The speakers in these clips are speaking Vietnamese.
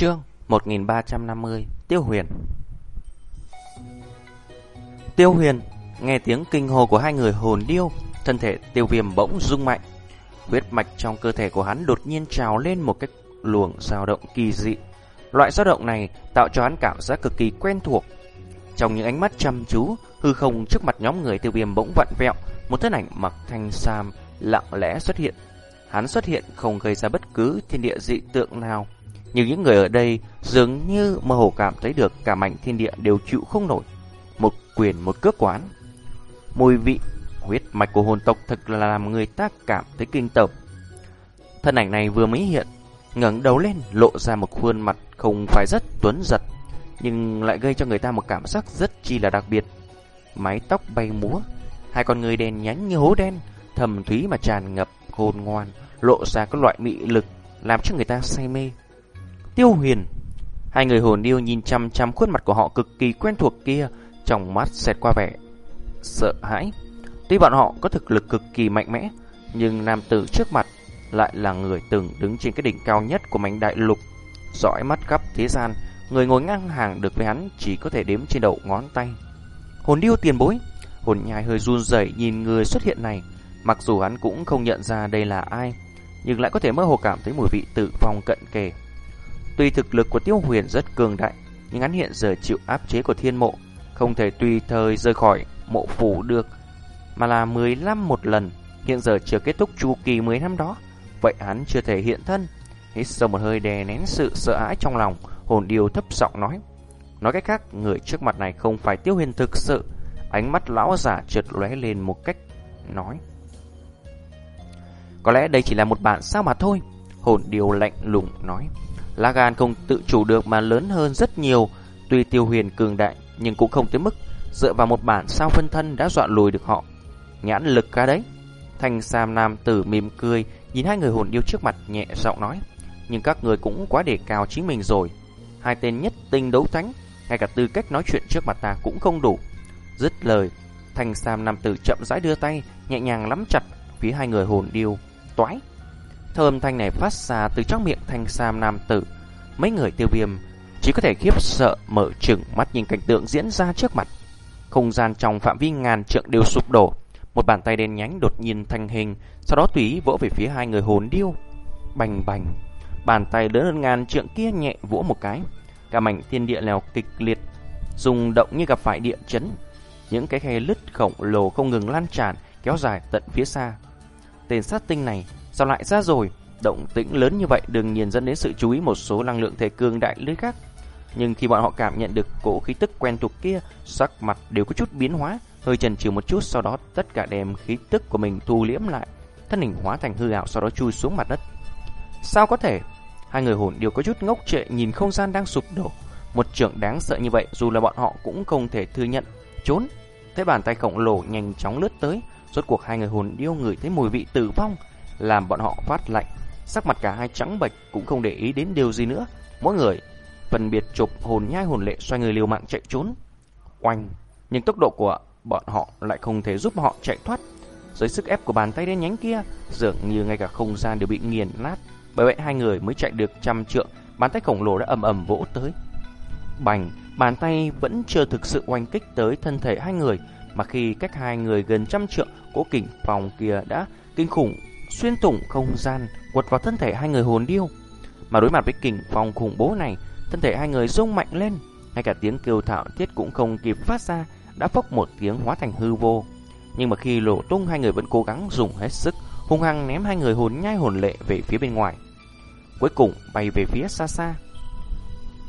Chương 1350 Tiêu Huyền. Tiêu Huyền Nghe tiếng kinh hồ của hai người hồn điêu, Thân thể tiêu viêm bỗng rung mạnh. Huyết mạch trong cơ thể của hắn đột nhiên trào lên một cái luồng dao động kỳ dị. Loại dao động này tạo cho hắn cảm giác cực kỳ quen thuộc. Trong những ánh mắt chăm chú, Hư không trước mặt nhóm người tiêu viêm bỗng vặn vẹo, Một thân ảnh mặc thanh sam lặng lẽ xuất hiện. Hắn xuất hiện không gây ra bất cứ thiên địa dị tượng nào nhưng những người ở đây dường như mơ hồ cảm thấy được cả mảnh thiên địa đều chịu không nổi. Một quyền một cước quán. Mùi vị, huyết mạch của hồn tộc thật là làm người ta cảm thấy kinh tởm. Thân ảnh này vừa mới hiện, ngẩng đầu lên lộ ra một khuôn mặt không phải rất tuấn giật, nhưng lại gây cho người ta một cảm giác rất chi là đặc biệt. Mái tóc bay múa, hai con người đen nhánh như hố đen, thầm thúy mà tràn ngập khôn ngoan, lộ ra các loại mị lực làm cho người ta say mê. Tiêu huyền. Hai người hồn điêu nhìn chăm chăm khuôn mặt của họ cực kỳ quen thuộc kia, Trong mắt xẹt qua vẻ Sợ hãi. Tuy bọn họ có thực lực cực kỳ mạnh mẽ, Nhưng nam tử trước mặt Lại là người từng đứng trên cái đỉnh cao nhất của mảnh đại lục. Dõi mắt khắp thế gian, Người ngồi ngang hàng được với hắn Chỉ có thể đếm trên đầu ngón tay. Hồn điêu tiền bối, Hồn nhai hơi run rẩy nhìn người xuất hiện này. Mặc dù hắn cũng không nhận ra đây là ai, Nhưng lại có thể mơ hồ cảm thấy mùi vị tử vong cận kề. Tuy thực lực của Tiêu Huyền rất cường đại, nhưng hắn hiện giờ chịu áp chế của thiên mộ, không thể tùy thời rời khỏi mộ phủ được, mà là 15 một lần, hiện giờ chưa kết thúc chu kỳ 10 năm đó, vậy hắn chưa thể hiện thân. Hít sâu một hơi đè nén sự sợ hãi trong lòng, hồn điều thấp giọng nói. Nói cách khác, người trước mặt này không phải Tiêu Huyền thực sự, ánh mắt lão giả trượt lóe lên một cách nói. Có lẽ đây chỉ là một bản sao mà thôi, hồn điều lạnh lùng nói. Lá gan không tự chủ được mà lớn hơn rất nhiều, tuy tiêu huyền cường đại nhưng cũng không tới mức dựa vào một bản sao phân thân đã dọa lùi được họ. Nhãn lực ca đấy. Thanh Sam Nam tử mỉm cười, nhìn hai người hồn yêu trước mặt nhẹ giọng nói. Nhưng các người cũng quá đề cao chính mình rồi. Hai tên nhất tinh đấu thánh, ngay cả tư cách nói chuyện trước mặt ta cũng không đủ. Dứt lời, Thanh Sam Nam tử chậm rãi đưa tay, nhẹ nhàng nắm chặt phía hai người hồn điêu. Toái! Thơm thanh này phát ra từ trong miệng thanh sam nam tử. Mấy người tiêu viêm chỉ có thể khiếp sợ mở trừng mắt nhìn cảnh tượng diễn ra trước mặt. Không gian trong phạm vi ngàn trượng đều sụp đổ. Một bàn tay đen nhánh đột nhiên thành hình, sau đó tùy vỗ về phía hai người hồn điêu. Bành bành, bàn tay lớn hơn ngàn trượng kia nhẹ vỗ một cái. Cả mảnh thiên địa lèo kịch liệt, rung động như gặp phải địa chấn. Những cái khe lứt khổng lồ không ngừng lan tràn, kéo dài tận phía xa. Tên sát tinh này Sao lại ra rồi? Động tĩnh lớn như vậy đương nhiên dẫn đến sự chú ý một số năng lượng thể cương đại lưới khác. Nhưng khi bọn họ cảm nhận được cỗ khí tức quen thuộc kia, sắc mặt đều có chút biến hóa, hơi chần chừ một chút sau đó tất cả đem khí tức của mình thu liễm lại, thân hình hóa thành hư ảo sau đó chui xuống mặt đất. Sao có thể? Hai người hồn đều có chút ngốc trệ nhìn không gian đang sụp đổ. Một trưởng đáng sợ như vậy dù là bọn họ cũng không thể thừa nhận. Trốn! Thấy bàn tay khổng lồ nhanh chóng lướt tới, rốt cuộc hai người hồn điêu ngửi thấy mùi vị tử vong, làm bọn họ phát lạnh. Sắc mặt cả hai trắng bệch cũng không để ý đến điều gì nữa. Mỗi người phân biệt chụp hồn nhai hồn lệ xoay người liều mạng chạy trốn. Oanh, nhưng tốc độ của bọn họ lại không thể giúp họ chạy thoát. Dưới sức ép của bàn tay đen nhánh kia, dường như ngay cả không gian đều bị nghiền nát. Bởi vậy hai người mới chạy được trăm trượng, bàn tay khổng lồ đã ầm ầm vỗ tới. Bành, bàn tay vẫn chưa thực sự oanh kích tới thân thể hai người, mà khi cách hai người gần trăm trượng, cố kình phòng kia đã kinh khủng xuyên thủng không gian, quật vào thân thể hai người hồn điêu. Mà đối mặt với kình phong khủng bố này, thân thể hai người rung mạnh lên, ngay cả tiếng kêu thạo thiết cũng không kịp phát ra, đã phốc một tiếng hóa thành hư vô. Nhưng mà khi lộ tung hai người vẫn cố gắng dùng hết sức, hung hăng ném hai người hồn nhai hồn lệ về phía bên ngoài. Cuối cùng bay về phía xa xa.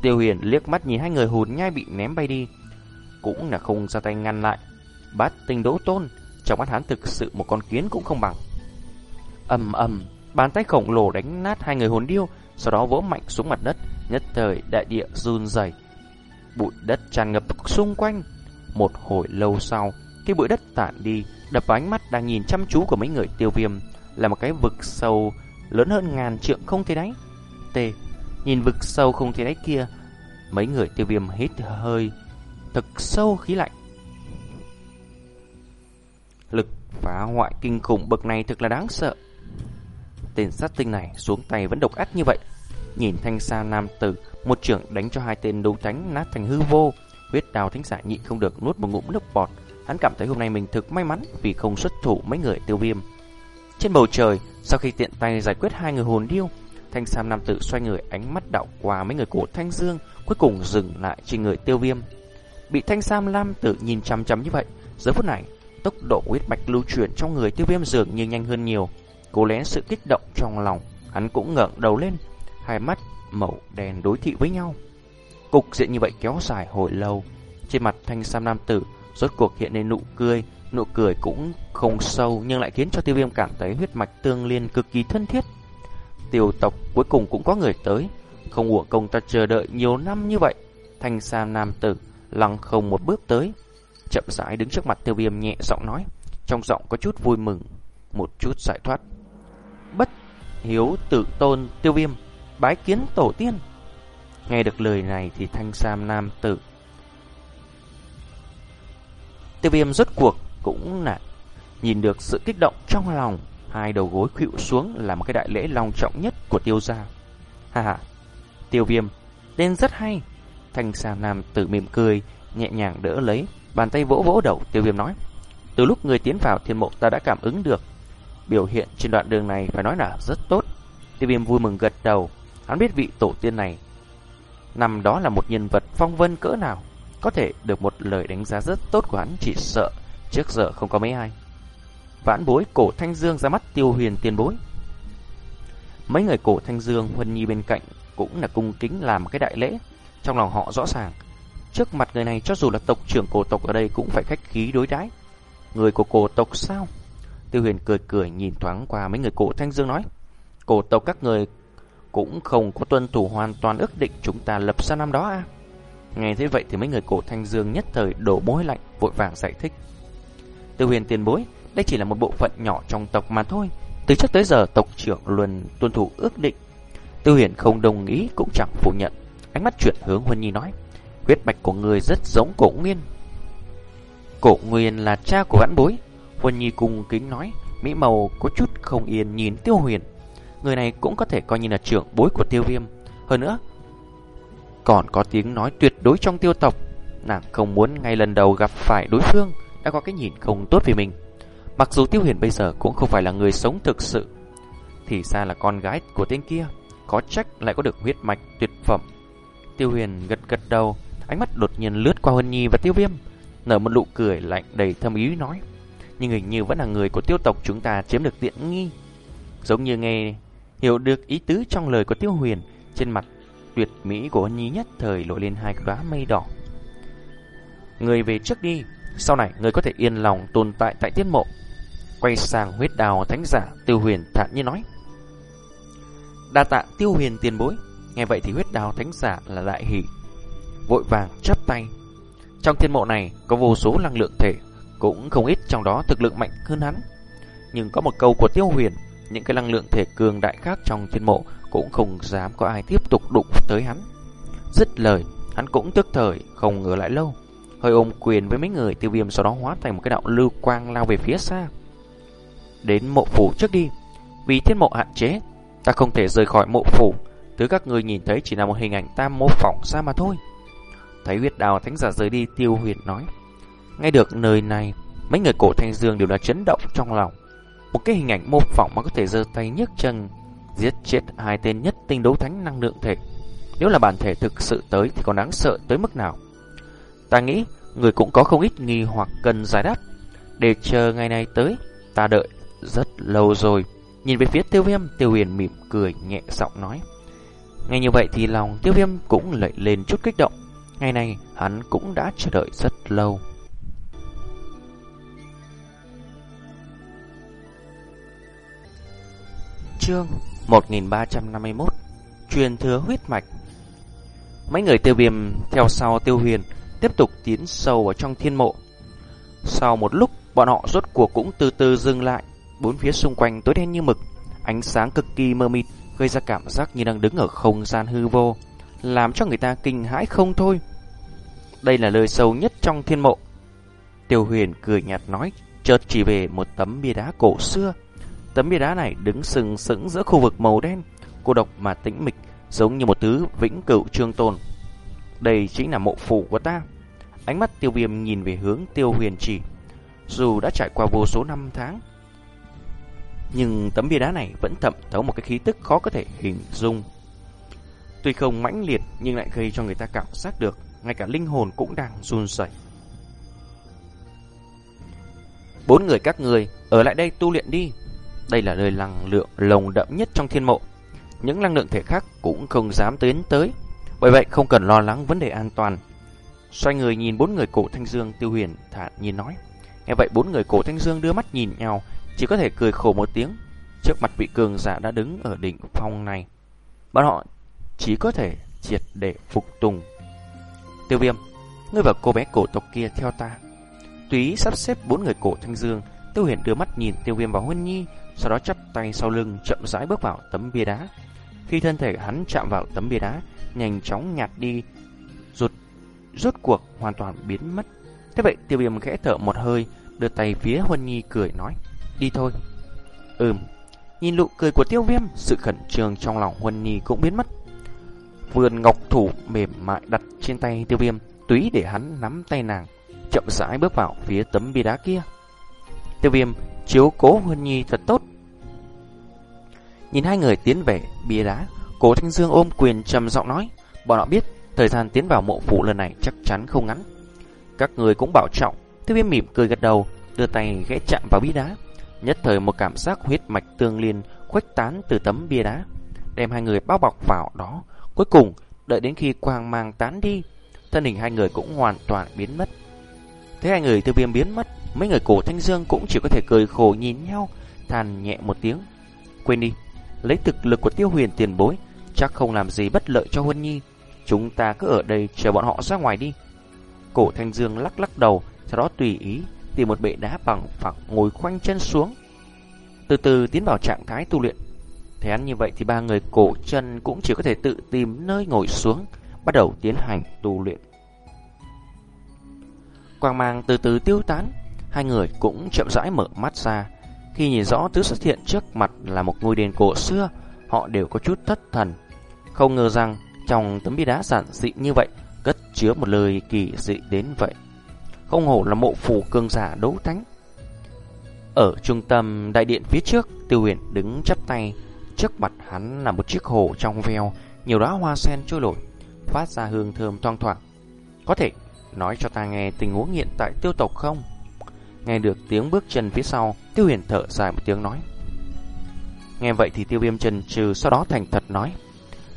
Tiêu Huyền liếc mắt nhìn hai người hồn nhai bị ném bay đi, cũng là không ra tay ngăn lại. Bát tinh đỗ tôn, trong mắt hắn thực sự một con kiến cũng không bằng ầm ầm, bàn tay khổng lồ đánh nát hai người hồn điêu, sau đó vỗ mạnh xuống mặt đất, nhất thời đại địa run rẩy. Bụi đất tràn ngập xung quanh. Một hồi lâu sau, khi bụi đất tản đi, đập vào ánh mắt đang nhìn chăm chú của mấy người tiêu viêm là một cái vực sâu lớn hơn ngàn trượng không thấy đáy. T. Nhìn vực sâu không thấy đáy kia, mấy người tiêu viêm hít hơi thật sâu khí lạnh. Lực phá hoại kinh khủng bậc này thực là đáng sợ. Tên sát tinh này xuống tay vẫn độc ác như vậy. nhìn thanh xa nam tử, một trưởng đánh cho hai tên đấu tránh nát thành hư vô. Huyết đào thánh giả nhịn không được nuốt một ngụm nước bọt. Hắn cảm thấy hôm nay mình thực may mắn vì không xuất thủ mấy người tiêu viêm. Trên bầu trời, sau khi tiện tay giải quyết hai người hồn điêu, thanh sam nam tử xoay người ánh mắt đạo qua mấy người cổ thanh dương, cuối cùng dừng lại trên người tiêu viêm. Bị thanh sam nam tử nhìn chăm chăm như vậy, giờ phút này, tốc độ huyết mạch lưu chuyển trong người tiêu viêm dường như nhanh hơn nhiều. Cố lén sự kích động trong lòng, hắn cũng ngẩng đầu lên, hai mắt màu đen đối thị với nhau. Cục diện như vậy kéo dài hồi lâu, trên mặt thanh sam nam tử rốt cuộc hiện lên nụ cười, nụ cười cũng không sâu nhưng lại khiến cho tiêu viêm cảm thấy huyết mạch tương liên cực kỳ thân thiết. Tiêu tộc cuối cùng cũng có người tới, không uổng công ta chờ đợi nhiều năm như vậy. Thanh sam nam tử lăng không một bước tới, chậm rãi đứng trước mặt tiêu viêm nhẹ giọng nói, trong giọng có chút vui mừng, một chút giải thoát. Hiếu tự tôn tiêu viêm, bái kiến tổ tiên. Nghe được lời này thì thanh sam nam tử. Tiêu viêm rốt cuộc cũng là nhìn được sự kích động trong lòng, hai đầu gối khuỵu xuống là một cái đại lễ long trọng nhất của tiêu gia. Ha ha, tiêu viêm, tên rất hay. Thanh sam nam tử mỉm cười, nhẹ nhàng đỡ lấy, bàn tay vỗ vỗ đầu tiêu viêm nói. Từ lúc người tiến vào thiên mộ ta đã cảm ứng được. Biểu hiện trên đoạn đường này phải nói là rất tốt. Tiêu viêm vui mừng gật đầu, hắn biết vị tổ tiên này. Nằm đó là một nhân vật phong vân cỡ nào. Có thể được một lời đánh giá rất tốt của hắn chỉ sợ trước giờ không có mấy ai. Vãn bối cổ thanh dương ra mắt tiêu huyền tiền bối. Mấy người cổ thanh dương huân nhi bên cạnh cũng là cung kính làm cái đại lễ. Trong lòng họ rõ ràng, trước mặt người này cho dù là tộc trưởng cổ tộc ở đây cũng phải khách khí đối đãi. Người của cổ tộc sao? Tiêu huyền cười cười nhìn thoáng qua mấy người cổ thanh dương nói. Cổ tộc các người cũng không có tuân thủ hoàn toàn ước định chúng ta lập ra năm đó à? Nghe thế vậy thì mấy người cổ thanh dương nhất thời đổ mối lạnh vội vàng giải thích. Tiêu huyền tiền bối, đây chỉ là một bộ phận nhỏ trong tộc mà thôi. Từ trước tới giờ tộc trưởng luôn tuân thủ ước định. Tiêu huyền không đồng ý cũng chẳng phủ nhận. Ánh mắt chuyển hướng Huân Nhi nói. Huyết mạch của người rất giống cổ nguyên. Cổ nguyên là cha của vãn bối. Huân Nhi cùng kính nói. Mỹ màu có chút không yên nhìn tiêu huyền. Người này cũng có thể coi như là trưởng bối của tiêu viêm. Hơn nữa, còn có tiếng nói tuyệt đối trong tiêu tộc. Nàng không muốn ngay lần đầu gặp phải đối phương đã có cái nhìn không tốt về mình. Mặc dù Tiêu Huyền bây giờ cũng không phải là người sống thực sự, thì ra là con gái của tên kia, có trách lại có được huyết mạch tuyệt phẩm. Tiêu Huyền gật gật đầu, ánh mắt đột nhiên lướt qua Huân Nhi và Tiêu Viêm, nở một nụ cười lạnh đầy thâm ý nói: "Nhưng hình như vẫn là người của Tiêu tộc chúng ta chiếm được tiện nghi." Giống như nghe hiểu được ý tứ trong lời của Tiêu Huyền, trên mặt tuyệt mỹ của Nhí Nhi nhất thời lộ lên hai đóa mây đỏ. Người về trước đi, sau này người có thể yên lòng tồn tại tại tiên mộ. Quay sang huyết đào thánh giả, tiêu huyền thản nhiên nói. Đa tạ tiêu huyền tiền bối. Nghe vậy thì huyết đào thánh giả là đại hỷ. Vội vàng chắp tay. Trong thiên mộ này có vô số năng lượng thể, cũng không ít trong đó thực lực mạnh hơn hắn. Nhưng có một câu của tiêu huyền, những cái năng lượng thể cường đại khác trong thiên mộ cũng không dám có ai tiếp tục đụng tới hắn. Dứt lời, hắn cũng tức thời không ngờ lại lâu hơi ôm quyền với mấy người tiêu viêm sau đó hóa thành một cái đạo lưu quang lao về phía xa. Đến mộ phủ trước đi, vì thiên mộ hạn chế, ta không thể rời khỏi mộ phủ, thứ các người nhìn thấy chỉ là một hình ảnh tam mô phỏng ra mà thôi. Thấy huyết đào thánh giả rời đi tiêu huyền nói nghe được nơi này, mấy người cổ thanh dương đều là chấn động trong lòng. Một cái hình ảnh mô phỏng mà có thể giơ tay nhấc chân, giết chết hai tên nhất tinh đấu thánh năng lượng thể. Nếu là bản thể thực sự tới thì còn đáng sợ tới mức nào? Ta nghĩ người cũng có không ít nghi hoặc cần giải đáp. Để chờ ngày này tới, ta đợi rất lâu rồi. Nhìn về phía tiêu viêm, tiêu huyền mỉm cười nhẹ giọng nói. Ngay như vậy thì lòng tiêu viêm cũng lệ lên chút kích động. Ngày này hắn cũng đã chờ đợi rất lâu. Chương 1351 Truyền thừa huyết mạch Mấy người tiêu viêm theo sau tiêu huyền tiếp tục tiến sâu vào trong thiên mộ. Sau một lúc, bọn họ rốt cuộc cũng từ từ dừng lại, bốn phía xung quanh tối đen như mực, ánh sáng cực kỳ mơ mịt, gây ra cảm giác như đang đứng ở không gian hư vô, làm cho người ta kinh hãi không thôi. Đây là lời sâu nhất trong thiên mộ. Tiêu huyền cười nhạt nói, chợt chỉ về một tấm bia đá cổ xưa. Tấm bia đá này đứng sừng sững giữa khu vực màu đen, cô độc mà tĩnh mịch, giống như một thứ vĩnh cửu trương tồn. Đây chính là mộ phủ của ta. Ánh mắt tiêu viêm nhìn về hướng tiêu huyền chỉ. Dù đã trải qua vô số năm tháng, nhưng tấm bia đá này vẫn thậm thấu một cái khí tức khó có thể hình dung. Tuy không mãnh liệt nhưng lại gây cho người ta cảm giác được, ngay cả linh hồn cũng đang run rẩy. Bốn người các người ở lại đây tu luyện đi. Đây là nơi năng lượng lồng đậm nhất trong thiên mộ. Những năng lượng thể khác cũng không dám tiến tới. Bởi vậy không cần lo lắng vấn đề an toàn. Xoay người nhìn bốn người cổ thanh dương tiêu huyền thản nhiên nói. Nghe vậy bốn người cổ thanh dương đưa mắt nhìn nhau, chỉ có thể cười khổ một tiếng. Trước mặt vị cường giả đã đứng ở đỉnh phong này. Bọn họ chỉ có thể triệt để phục tùng. Tiêu viêm, ngươi và cô bé cổ tộc kia theo ta. Túy sắp xếp bốn người cổ thanh dương, Tiêu Huyền đưa mắt nhìn Tiêu Viêm và Huân Nhi, sau đó chắp tay sau lưng chậm rãi bước vào tấm bia đá. Khi thân thể hắn chạm vào tấm bia đá, nhanh chóng nhạt đi, rụt rốt cuộc hoàn toàn biến mất. Thế vậy Tiêu Viêm khẽ thở một hơi, đưa tay phía Huân Nhi cười nói, đi thôi. Ừm, nhìn nụ cười của Tiêu Viêm, sự khẩn trương trong lòng Huân Nhi cũng biến mất. Vườn ngọc thủ mềm mại đặt trên tay Tiêu Viêm, túy để hắn nắm tay nàng chậm rãi bước vào phía tấm bia đá kia. Tiêu viêm chiếu cố Huân Nhi thật tốt. Nhìn hai người tiến về bia đá, cố Thanh Dương ôm quyền trầm giọng nói, bọn họ biết thời gian tiến vào mộ phủ lần này chắc chắn không ngắn. Các người cũng bảo trọng, tiêu viêm mỉm cười gật đầu, đưa tay ghé chạm vào bia đá. Nhất thời một cảm giác huyết mạch tương liên khuếch tán từ tấm bia đá, đem hai người bao bọc vào đó. Cuối cùng, đợi đến khi quang mang tán đi, thân hình hai người cũng hoàn toàn biến mất. thế hai người tiêu viêm biến mất, mấy người cổ thanh dương cũng chỉ có thể cười khổ nhìn nhau, than nhẹ một tiếng. Quên đi, lấy thực lực của tiêu huyền tiền bối, chắc không làm gì bất lợi cho Huân Nhi. Chúng ta cứ ở đây chờ bọn họ ra ngoài đi. Cổ thanh dương lắc lắc đầu, sau đó tùy ý tìm một bệ đá bằng phẳng ngồi khoanh chân xuống. Từ từ tiến vào trạng thái tu luyện. Thế ăn như vậy thì ba người cổ chân cũng chỉ có thể tự tìm nơi ngồi xuống, bắt đầu tiến hành tu luyện. Quang mang từ từ tiêu tán, hai người cũng chậm rãi mở mắt ra. Khi nhìn rõ thứ xuất hiện trước mặt là một ngôi đền cổ xưa, họ đều có chút thất thần. Không ngờ rằng trong tấm bia đá giản dị như vậy, cất chứa một lời kỳ dị đến vậy. Không hổ là mộ phủ cương giả đấu thánh. Ở trung tâm đại điện phía trước, Tiêu Huyền đứng chắp tay, trước mặt hắn là một chiếc hồ trong veo, nhiều đóa hoa sen trôi nổi, phát ra hương thơm thoang thoảng. Có thể Nói cho ta nghe tình huống hiện tại tiêu tộc không Nghe được tiếng bước chân phía sau, Tiêu huyền thở dài một tiếng nói. Nghe vậy thì tiêu viêm trần trừ Sau đó thành thật nói,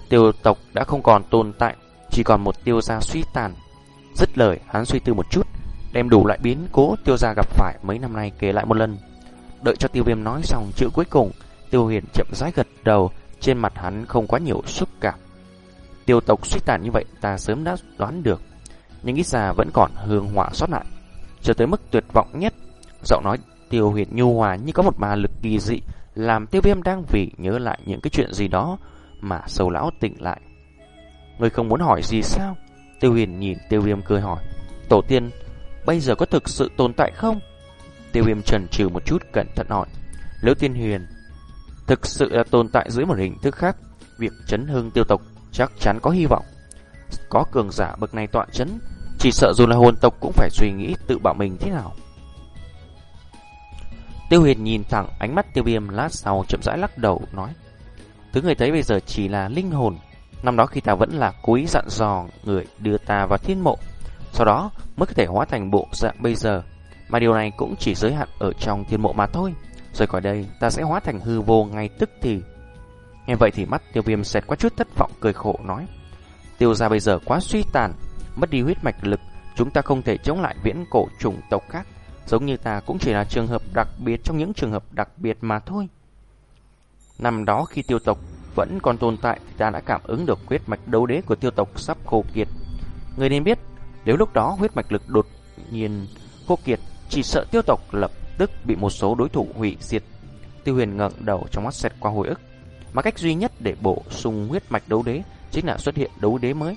Tiêu tộc đã không còn tồn tại, Chỉ còn một tiêu gia suy tàn. Dứt lời, hắn suy tư một chút, Đem đủ lại biến cố tiêu gia gặp phải Mấy năm nay kể lại một lần. Đợi cho tiêu viêm nói xong chữ cuối cùng, Tiêu huyền chậm rãi gật đầu, Trên mặt hắn không quá nhiều xúc cảm. Tiêu tộc suy tàn như vậy ta sớm đã đoán được, nhưng ít ra vẫn còn hương hỏa sót lại. Cho tới mức tuyệt vọng nhất, giọng nói tiêu huyệt nhu hòa như có một ma lực kỳ dị, làm tiêu viêm đang vì nhớ lại những cái chuyện gì đó mà sầu lão tỉnh lại. Người không muốn hỏi gì sao? Tiêu huyền nhìn tiêu viêm cười hỏi. Tổ tiên, bây giờ có thực sự tồn tại không? Tiêu viêm trần trừ một chút cẩn thận hỏi. Liễu tiên huyền, thực sự là tồn tại dưới một hình thức khác, việc chấn hương tiêu tộc chắc chắn có hy vọng. Có cường giả bậc này tọa chấn chỉ sợ dù là hồn tộc cũng phải suy nghĩ tự bảo mình thế nào. Tiêu huyền nhìn thẳng ánh mắt tiêu viêm lát sau chậm rãi lắc đầu, nói. Thứ người thấy bây giờ chỉ là linh hồn. Năm đó khi ta vẫn là quý dặn dò người đưa ta vào thiên mộ. Sau đó mới có thể hóa thành bộ dạng bây giờ. Mà điều này cũng chỉ giới hạn ở trong thiên mộ mà thôi. Rồi khỏi đây, ta sẽ hóa thành hư vô ngay tức thì. Nghe vậy thì mắt tiêu viêm xẹt qua chút thất vọng, cười khổ, nói. Tiêu ra bây giờ quá suy tàn mất đi huyết mạch lực, chúng ta không thể chống lại viễn cổ chủng tộc khác. Giống như ta cũng chỉ là trường hợp đặc biệt trong những trường hợp đặc biệt mà thôi. Năm đó khi tiêu tộc vẫn còn tồn tại thì ta đã cảm ứng được huyết mạch đấu đế của tiêu tộc sắp khô kiệt. Người nên biết, nếu lúc đó huyết mạch lực đột nhiên khô kiệt, chỉ sợ tiêu tộc lập tức bị một số đối thủ hủy diệt. Tiêu huyền ngẩng đầu trong mắt xẹt qua hồi ức. Mà cách duy nhất để bổ sung huyết mạch đấu đế chính là xuất hiện đấu đế mới.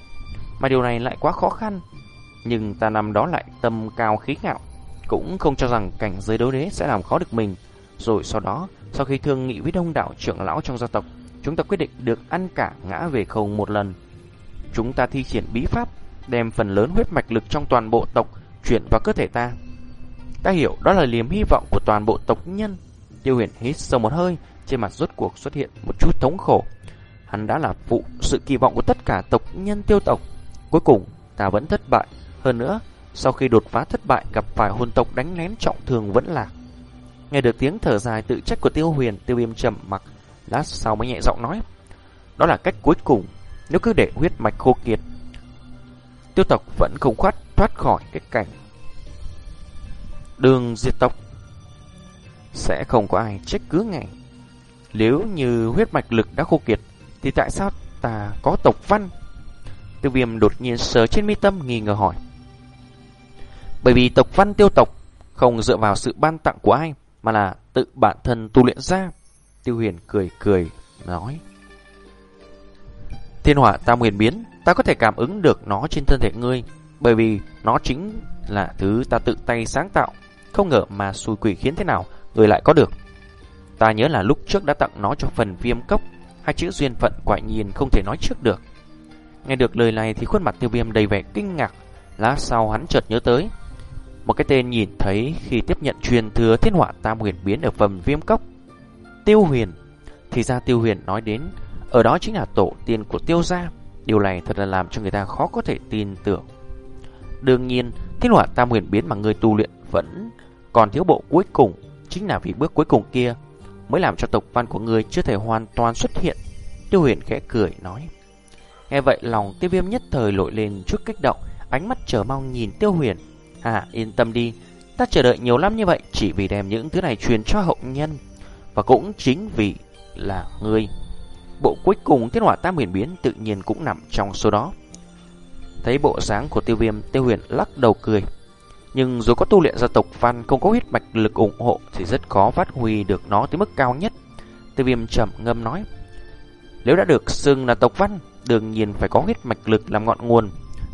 Mà điều này lại quá khó khăn Nhưng ta nằm đó lại tâm cao khí ngạo Cũng không cho rằng cảnh giới đấu đế sẽ làm khó được mình Rồi sau đó Sau khi thương nghị với đông đảo trưởng lão trong gia tộc chúng ta quyết định được ăn cả ngã về không một lần. Chúng ta thi triển bí pháp, đem phần lớn huyết mạch lực trong toàn bộ tộc chuyển vào cơ thể ta. Ta hiểu đó là liềm hy vọng của toàn bộ tộc nhân. Tiêu huyền hít sâu một hơi, trên mặt rốt cuộc xuất hiện một chút thống khổ. Hắn đã là phụ sự kỳ vọng của tất cả tộc nhân tiêu tộc. Cuối cùng, ta vẫn thất bại. Hơn nữa, sau khi đột phá thất bại gặp phải hồn tộc đánh lén trọng thương vẫn lạc. Nghe được tiếng thở dài tự trách của tiêu huyền, tiêu viêm trầm mặc, lát sau mới nhẹ giọng nói. Đó là cách cuối cùng, nếu cứ để huyết mạch khô kiệt, tiêu tộc vẫn không khoát thoát khỏi cái cảnh. Đường diệt tộc sẽ không có ai trách cứ ngày. Nếu như huyết mạch lực đã khô kiệt, thì tại sao ta có tộc văn? Tiêu viêm đột nhiên sờ trên mi tâm nghi ngờ hỏi. Bởi vì tộc văn tiêu tộc không dựa vào sự ban tặng của ai, mà là tự bản thân tu luyện ra. Tiêu huyền cười cười, nói. Thiên hỏa tam huyền biến, ta có thể cảm ứng được nó trên thân thể ngươi, bởi vì nó chính là thứ ta tự tay sáng tạo. Không ngờ mà xui quỷ khiến thế nào, người lại có được. Ta nhớ là lúc trước đã tặng nó cho phần viêm cốc, hai chữ duyên phận quả nhiên không thể nói trước được. Nghe được lời này thì khuôn mặt tiêu viêm đầy vẻ kinh ngạc, lát sau hắn chợt nhớ tới. Một cái tên nhìn thấy khi tiếp nhận truyền thừa thiên họa tam huyền biến ở vầm viêm cốc. Tiêu huyền. Thì ra tiêu huyền nói đến, ở đó chính là tổ tiên của tiêu gia. Điều này thật là làm cho người ta khó có thể tin tưởng. Đương nhiên, thiên họa tam huyền biến mà người tu luyện vẫn còn thiếu bộ cuối cùng, chính là vì bước cuối cùng kia mới làm cho tộc văn của người chưa thể hoàn toàn xuất hiện. Tiêu huyền khẽ cười nói. Nghe vậy lòng tiêu viêm nhất thời lội lên chút kích động, ánh mắt chờ mong nhìn tiêu huyền. À yên tâm đi, ta chờ đợi nhiều lắm như vậy chỉ vì đem những thứ này truyền cho hậu nhân. Và cũng chính vì là ngươi. Bộ cuối cùng thiên hỏa tam huyền biến tự nhiên cũng nằm trong số đó. Thấy bộ dáng của tiêu viêm, tiêu huyền lắc đầu cười. Nhưng dù có tu luyện gia tộc văn không có huyết mạch lực ủng hộ thì rất khó phát huy được nó tới mức cao nhất. Tiêu viêm trầm ngâm nói. Nếu đã được xưng là tộc văn, đương nhiên phải có huyết mạch lực làm ngọn nguồn.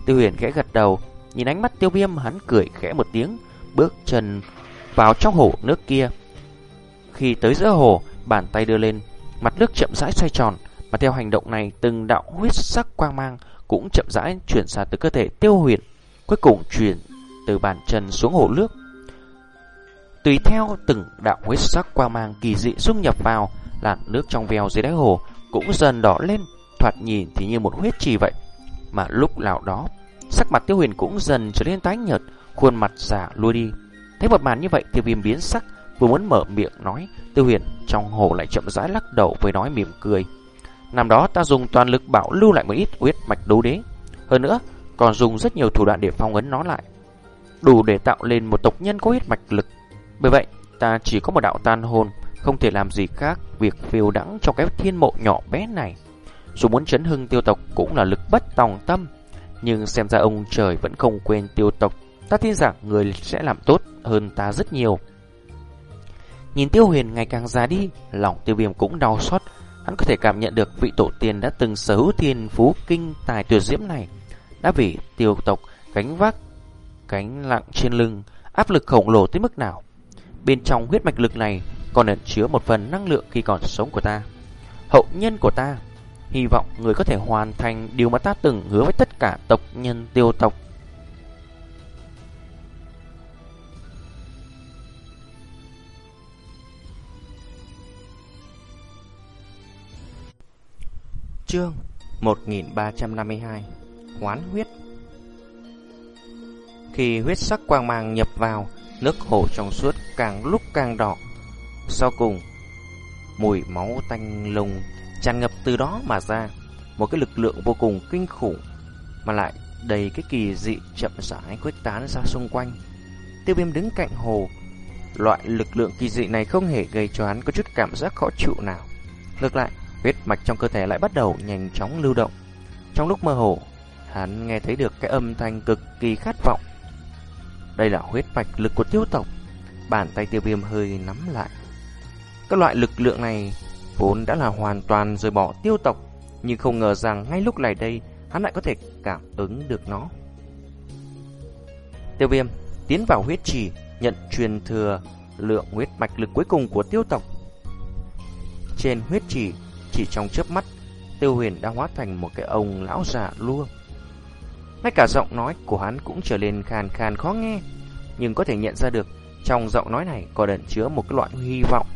Tiêu huyền khẽ gật đầu, nhìn ánh mắt tiêu viêm hắn cười khẽ một tiếng, bước chân vào trong hồ nước kia. Khi tới giữa hồ, bàn tay đưa lên, mặt nước chậm rãi xoay tròn, mà theo hành động này từng đạo huyết sắc quang mang cũng chậm rãi chuyển ra từ cơ thể tiêu huyền, cuối cùng chuyển từ bàn chân xuống hồ nước. Tùy theo từng đạo huyết sắc quang mang kỳ dị xung nhập vào, làn nước trong veo dưới đáy hồ cũng dần đỏ lên, thoạt nhìn thì như một huyết trì vậy. Mà lúc nào đó, sắc mặt tiêu huyền cũng dần trở nên tái nhợt, khuôn mặt giả lui đi. Thấy một màn như vậy, tiêu viêm biến sắc, vừa muốn mở miệng nói, tiêu huyền trong hồ lại chậm rãi lắc đầu với nói mỉm cười. Năm đó ta dùng toàn lực bảo lưu lại một ít huyết mạch đấu đế. Hơn nữa, còn dùng rất nhiều thủ đoạn để phong ấn nó lại. Đủ để tạo lên một tộc nhân có huyết mạch lực. Bởi vậy, ta chỉ có một đạo tan hồn, không thể làm gì khác việc phiêu đắng trong cái thiên mộ nhỏ bé này. Dù muốn chấn hưng tiêu tộc cũng là lực bất tòng tâm, nhưng xem ra ông trời vẫn không quên tiêu tộc. Ta tin rằng người sẽ làm tốt hơn ta rất nhiều. Nhìn tiêu huyền ngày càng già đi, lòng tiêu viêm cũng đau xót. Hắn có thể cảm nhận được vị tổ tiên đã từng sở hữu thiên phú kinh tài tuyệt diễm này. Đã vì tiêu tộc gánh vác gánh lặng trên lưng, áp lực khổng lồ tới mức nào. Bên trong huyết mạch lực này còn ẩn chứa một phần năng lượng khi còn sống của ta. Hậu nhân của ta, hy vọng người có thể hoàn thành điều mà ta từng hứa với tất cả tộc nhân tiêu tộc. Chương 1352 Hoán huyết Khi huyết sắc quang mang nhập vào, nước hồ trong suốt càng lúc càng đỏ. Sau cùng, mùi máu tanh lùng tràn ngập từ đó mà ra, một cái lực lượng vô cùng kinh khủng mà lại đầy cái kỳ dị chậm rãi khuếch tán ra xung quanh. Tiêu Viêm đứng cạnh hồ, loại lực lượng kỳ dị này không hề gây cho hắn có chút cảm giác khó chịu nào. Ngược lại, huyết mạch trong cơ thể lại bắt đầu nhanh chóng lưu động. Trong lúc mơ hồ, hắn nghe thấy được cái âm thanh cực kỳ khát vọng. Đây là huyết mạch lực của tiêu tộc. Bàn tay tiêu viêm hơi nắm lại. Các loại lực lượng này vốn đã là hoàn toàn rời bỏ tiêu tộc, nhưng không ngờ rằng ngay lúc này đây, hắn lại có thể cảm ứng được nó. Tiêu viêm tiến vào huyết trì, nhận truyền thừa lượng huyết mạch lực cuối cùng của tiêu tộc. Trên huyết trì chỉ trong chớp mắt, Tiêu Huyền đã hóa thành một cái ông lão già lua. Ngay cả giọng nói của hắn cũng trở nên khàn khàn khó nghe, nhưng có thể nhận ra được trong giọng nói này có ẩn chứa một cái loại hy vọng.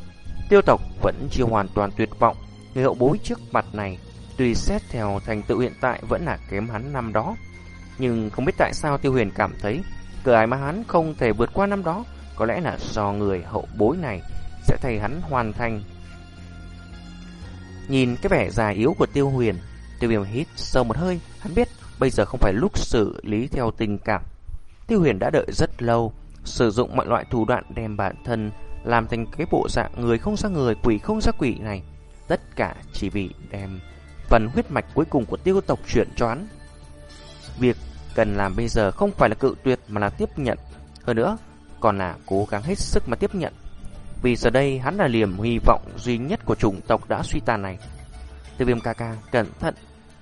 Tiêu tộc vẫn chưa hoàn toàn tuyệt vọng, người hậu bối trước mặt này tùy xét theo thành tựu hiện tại vẫn là kém hắn năm đó. Nhưng không biết tại sao Tiêu Huyền cảm thấy cửa ải mà hắn không thể vượt qua năm đó có lẽ là do người hậu bối này sẽ thay hắn hoàn thành. Nhìn cái vẻ già yếu của Tiêu Huyền, Tiêu Viêm hít sâu một hơi, hắn biết bây giờ không phải lúc xử lý theo tình cảm. Tiêu Huyền đã đợi rất lâu, sử dụng mọi loại thủ đoạn đem bản thân làm thành cái bộ dạng người không ra người, quỷ không ra quỷ này. Tất cả chỉ vì đem phần huyết mạch cuối cùng của tiêu tộc chuyển cho hắn. Việc cần làm bây giờ không phải là cự tuyệt mà là tiếp nhận. Hơn nữa, còn là cố gắng hết sức mà tiếp nhận. Vì giờ đây hắn là liềm hy vọng duy nhất của chủng tộc đã suy tàn này. Tiêu viêm ca ca cẩn thận,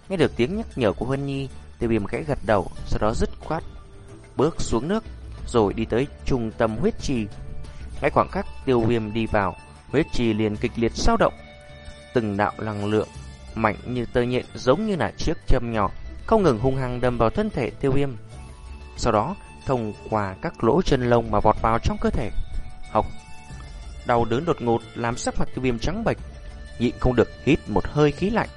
nghe được tiếng nhắc nhở của huân Nhi, tiêu viêm khẽ gật đầu, sau đó dứt khoát, bước xuống nước, rồi đi tới trung tâm huyết trì. Ngay khoảng khắc tiêu viêm đi vào, huyết trì liền kịch liệt sao động. Từng đạo năng lượng mạnh như tơ nhện giống như là chiếc châm nhỏ, không ngừng hung hăng đâm vào thân thể tiêu viêm. Sau đó, thông qua các lỗ chân lông mà vọt vào trong cơ thể. Học đau đớn đột ngột làm sắc mặt tiêu viêm trắng bệch, nhịn không được hít một hơi khí lạnh.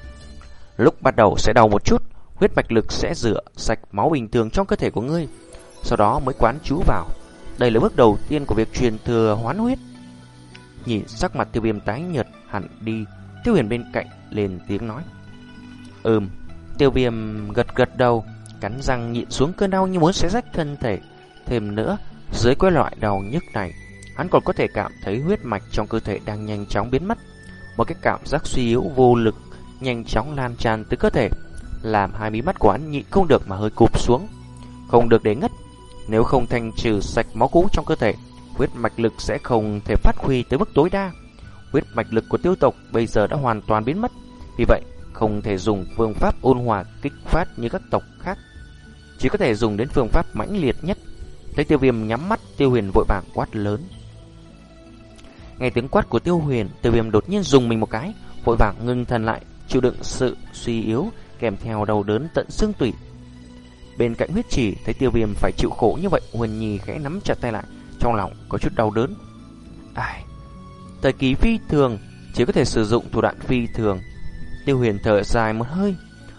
Lúc bắt đầu sẽ đau một chút, huyết mạch lực sẽ rửa sạch máu bình thường trong cơ thể của ngươi, sau đó mới quán chú vào. Đây là bước đầu tiên của việc truyền thừa hoán huyết. Nhìn sắc mặt tiêu viêm tái nhợt hẳn đi, tiêu huyền bên cạnh lên tiếng nói. Ừm, tiêu viêm gật gật đầu, cắn răng nhịn xuống cơn đau như muốn xé rách thân thể. Thêm nữa, dưới cái loại đau nhức này, hắn còn có thể cảm thấy huyết mạch trong cơ thể đang nhanh chóng biến mất. Một cái cảm giác suy yếu vô lực nhanh chóng lan tràn tới cơ thể, làm hai mí mắt của hắn nhịn không được mà hơi cụp xuống. Không được để ngất, nếu không thanh trừ sạch máu cũ trong cơ thể, huyết mạch lực sẽ không thể phát huy tới mức tối đa. Huyết mạch lực của tiêu tộc bây giờ đã hoàn toàn biến mất, vì vậy không thể dùng phương pháp ôn hòa kích phát như các tộc khác. Chỉ có thể dùng đến phương pháp mãnh liệt nhất. Thấy tiêu viêm nhắm mắt, tiêu huyền vội vàng quát lớn. Nghe tiếng quát của tiêu huyền, tiêu viêm đột nhiên dùng mình một cái, vội vàng ngưng thần lại, chịu đựng sự suy yếu, kèm theo đau đớn tận xương tủy. Bên cạnh huyết trì thấy tiêu viêm phải chịu khổ như vậy, Huyền Nhi khẽ nắm chặt tay lại, trong lòng có chút đau đớn. Ai... Thời kỳ phi thường, chỉ có thể sử dụng thủ đoạn phi thường. Tiêu huyền thở dài một hơi,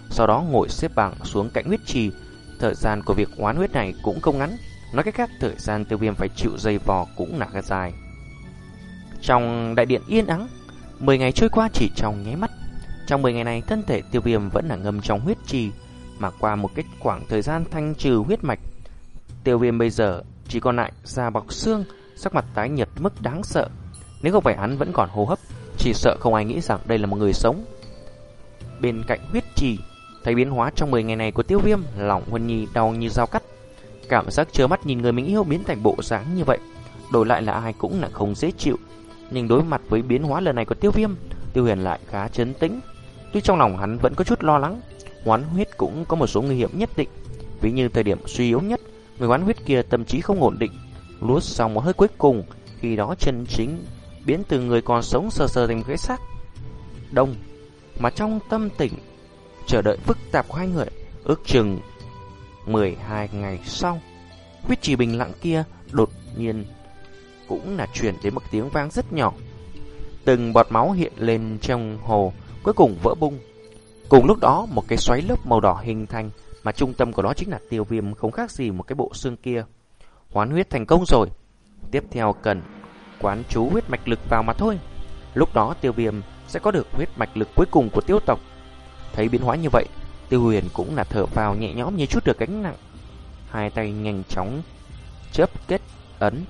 sau đó ngồi xếp bằng xuống cạnh huyết trì. Thời gian của việc oán huyết này cũng không ngắn, nói cách khác thời gian tiêu viêm phải chịu dây vò cũng là dài. Trong đại điện yên ắng, 10 ngày trôi qua chỉ trong nháy mắt. Trong 10 ngày này, thân thể tiêu viêm vẫn là ngâm trong huyết trì, mà qua một cái khoảng thời gian thanh trừ huyết mạch. Tiêu viêm bây giờ chỉ còn lại da bọc xương, sắc mặt tái nhợt mức đáng sợ. Nếu không phải hắn vẫn còn hô hấp, chỉ sợ không ai nghĩ rằng đây là một người sống. Bên cạnh huyết trì, thấy biến hóa trong 10 ngày này của tiêu viêm, lòng Huân Nhi đau như dao cắt. Cảm giác trơ mắt nhìn người mình yêu biến thành bộ dáng như vậy, đổi lại là ai cũng là không dễ chịu. Nhưng đối mặt với biến hóa lần này của tiêu viêm, tiêu huyền lại khá chấn tĩnh. Tuy trong lòng hắn vẫn có chút lo lắng, hoán huyết cũng có một số nguy hiểm nhất định. Ví như thời điểm suy yếu nhất, người hoán huyết kia tâm trí không ổn định, luốt xong một hơi cuối cùng, khi đó chân chính biến từ người còn sống sờ sờ thành cái xác. Đông mà trong tâm tình chờ đợi phức tạp của hai người ước chừng 12 ngày sau huyết trì bình lặng kia đột nhiên cũng là truyền đến một tiếng vang rất nhỏ. Từng bọt máu hiện lên trong hồ cuối cùng vỡ bung cùng lúc đó một cái xoáy lớp màu đỏ hình thành mà trung tâm của nó chính là tiêu viêm không khác gì một cái bộ xương kia hoán huyết thành công rồi tiếp theo cần quán chú huyết mạch lực vào mà thôi. Lúc đó tiêu viêm sẽ có được huyết mạch lực cuối cùng của tiêu tộc. Thấy biến hóa như vậy, tiêu huyền cũng là thở vào nhẹ nhõm như chút được gánh nặng. Hai tay nhanh chóng chớp kết ấn.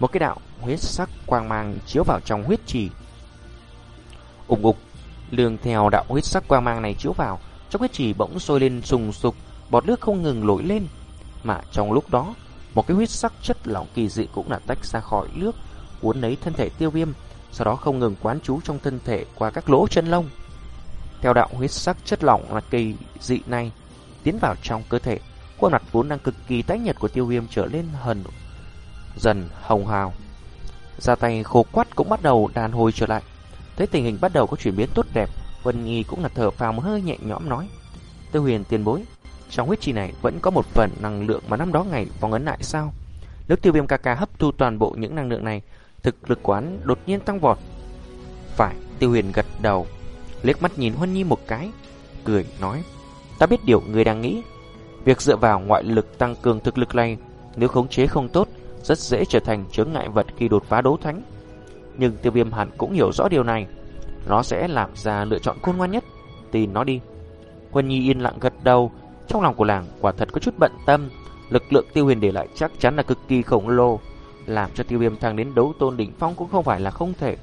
Một cái đạo huyết sắc quang mang chiếu vào trong huyết trì. Ủng ục, lường theo đạo huyết sắc quang mang này chiếu vào, trong huyết trì bỗng sôi lên sùng sục, bọt nước không ngừng nổi lên. Mà trong lúc đó, một cái huyết sắc chất lỏng kỳ dị cũng là tách ra khỏi nước, cuốn lấy thân thể tiêu viêm, sau đó không ngừng quán chú trong thân thể qua các lỗ chân lông. Theo đạo huyết sắc chất lỏng là kỳ dị này, tiến vào trong cơ thể, khuôn mặt vốn đang cực kỳ tái nhật của tiêu viêm trở lên hần dần hồng hào. Ra tay khô quắt cũng bắt đầu đàn hồi trở lại. Thấy tình hình bắt đầu có chuyển biến tốt đẹp, Vân Nhi cũng là thở phào một hơi nhẹ nhõm nói. Tư huyền tiền bối, trong huyết trì này vẫn có một phần năng lượng mà năm đó ngày vòng ấn lại sao? Nếu tiêu viêm ca ca hấp thu toàn bộ những năng lượng này, thực lực quán đột nhiên tăng vọt. Phải, tiêu huyền gật đầu, liếc mắt nhìn Huân Nhi một cái, cười nói. Ta biết điều người đang nghĩ. Việc dựa vào ngoại lực tăng cường thực lực này, nếu khống chế không tốt, rất dễ trở thành chướng ngại vật khi đột phá đấu thánh. Nhưng tiêu viêm hẳn cũng hiểu rõ điều này. Nó sẽ làm ra lựa chọn khôn ngoan nhất. Tin nó đi. Huân Nhi yên lặng gật đầu. Trong lòng của làng quả thật có chút bận tâm. Lực lượng tiêu huyền để lại chắc chắn là cực kỳ khổng lồ. Làm cho tiêu viêm thăng đến đấu tôn đỉnh phong cũng không phải là không thể.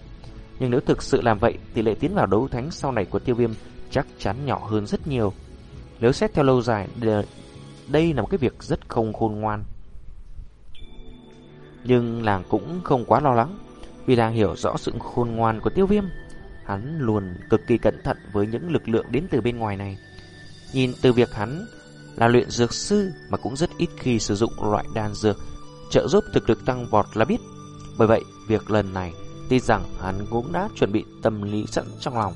Nhưng nếu thực sự làm vậy, tỷ lệ tiến vào đấu thánh sau này của tiêu viêm chắc chắn nhỏ hơn rất nhiều. Nếu xét theo lâu dài, đây là một cái việc rất không khôn ngoan. Nhưng làng cũng không quá lo lắng, vì đang hiểu rõ sự khôn ngoan của tiêu viêm. Hắn luôn cực kỳ cẩn thận với những lực lượng đến từ bên ngoài này. Nhìn từ việc hắn là luyện dược sư mà cũng rất ít khi sử dụng loại đan dược trợ giúp thực lực tăng vọt là biết. Bởi vậy, việc lần này Tin rằng hắn cũng đã chuẩn bị tâm lý sẵn trong lòng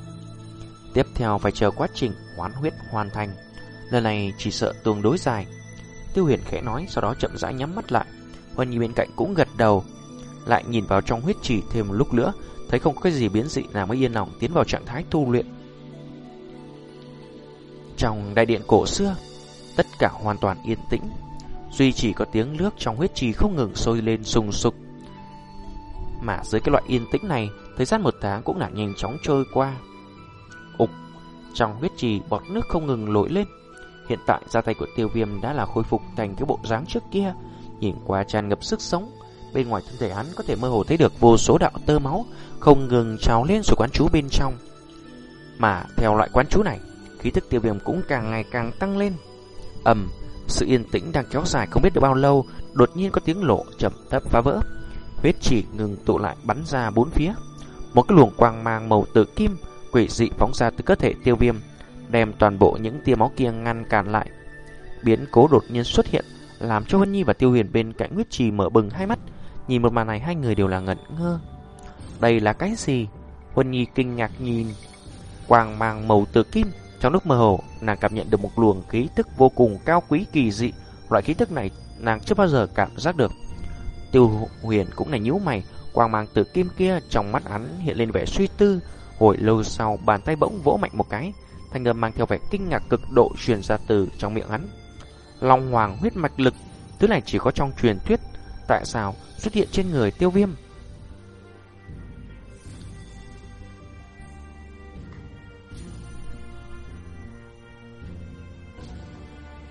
Tiếp theo phải chờ quá trình hoán huyết hoàn thành Lần này chỉ sợ tương đối dài Tiêu huyền khẽ nói Sau đó chậm rãi nhắm mắt lại Huân Nhi bên cạnh cũng gật đầu lại nhìn vào trong huyết trì thêm một lúc nữa Thấy không có cái gì biến dị nào mới yên lòng Tiến vào trạng thái tu luyện Trong đại điện cổ xưa Tất cả hoàn toàn yên tĩnh Duy chỉ có tiếng nước trong huyết trì không ngừng sôi lên sùng sục mà dưới cái loại yên tĩnh này, thời gian một tháng cũng là nhanh chóng trôi qua. Ục, trong huyết trì bọt nước không ngừng nổi lên. Hiện tại da tay của tiêu viêm đã là khôi phục thành cái bộ dáng trước kia, nhìn qua tràn ngập sức sống. Bên ngoài thân thể hắn có thể mơ hồ thấy được vô số đạo tơ máu không ngừng trào lên từ quán chú bên trong. Mà theo loại quán chú này, khí thức tiêu viêm cũng càng ngày càng tăng lên. ầm, sự yên tĩnh đang kéo dài không biết được bao lâu, đột nhiên có tiếng lộ chậm thấp phá vỡ huyết chỉ ngừng tụ lại bắn ra bốn phía. Một cái luồng quang mang màu tử kim quỷ dị phóng ra từ cơ thể tiêu viêm, đem toàn bộ những tia máu kia ngăn cản lại. Biến cố đột nhiên xuất hiện, làm cho Vân Nhi và Tiêu Huyền bên cạnh huyết trì mở bừng hai mắt. Nhìn một màn này hai người đều là ngẩn ngơ. Đây là cái gì? huân Nhi kinh ngạc nhìn quang mang màu tử kim. Trong lúc mơ hồ, nàng cảm nhận được một luồng khí tức vô cùng cao quý kỳ dị. Loại khí tức này nàng chưa bao giờ cảm giác được. Tiêu huyền cũng là nhíu mày, quang mang từ kim kia trong mắt hắn hiện lên vẻ suy tư. Hồi lâu sau, bàn tay bỗng vỗ mạnh một cái, thanh âm mang theo vẻ kinh ngạc cực độ truyền ra từ trong miệng hắn. Long hoàng huyết mạch lực, thứ này chỉ có trong truyền thuyết, tại sao xuất hiện trên người tiêu viêm?